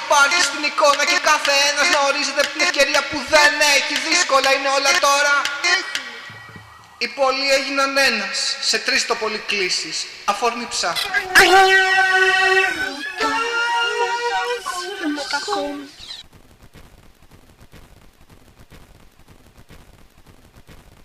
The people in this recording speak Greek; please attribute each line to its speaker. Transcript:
Speaker 1: υπάρχει στην εικόνα και κάθε ένας να ορίζεται την ευκαιρία που δεν έχει. Δύσκολα είναι όλα τώρα. Οι πολλοί έγιναν ένας, σε τρεις το πολύ κλήσεις. Αφορνήψα.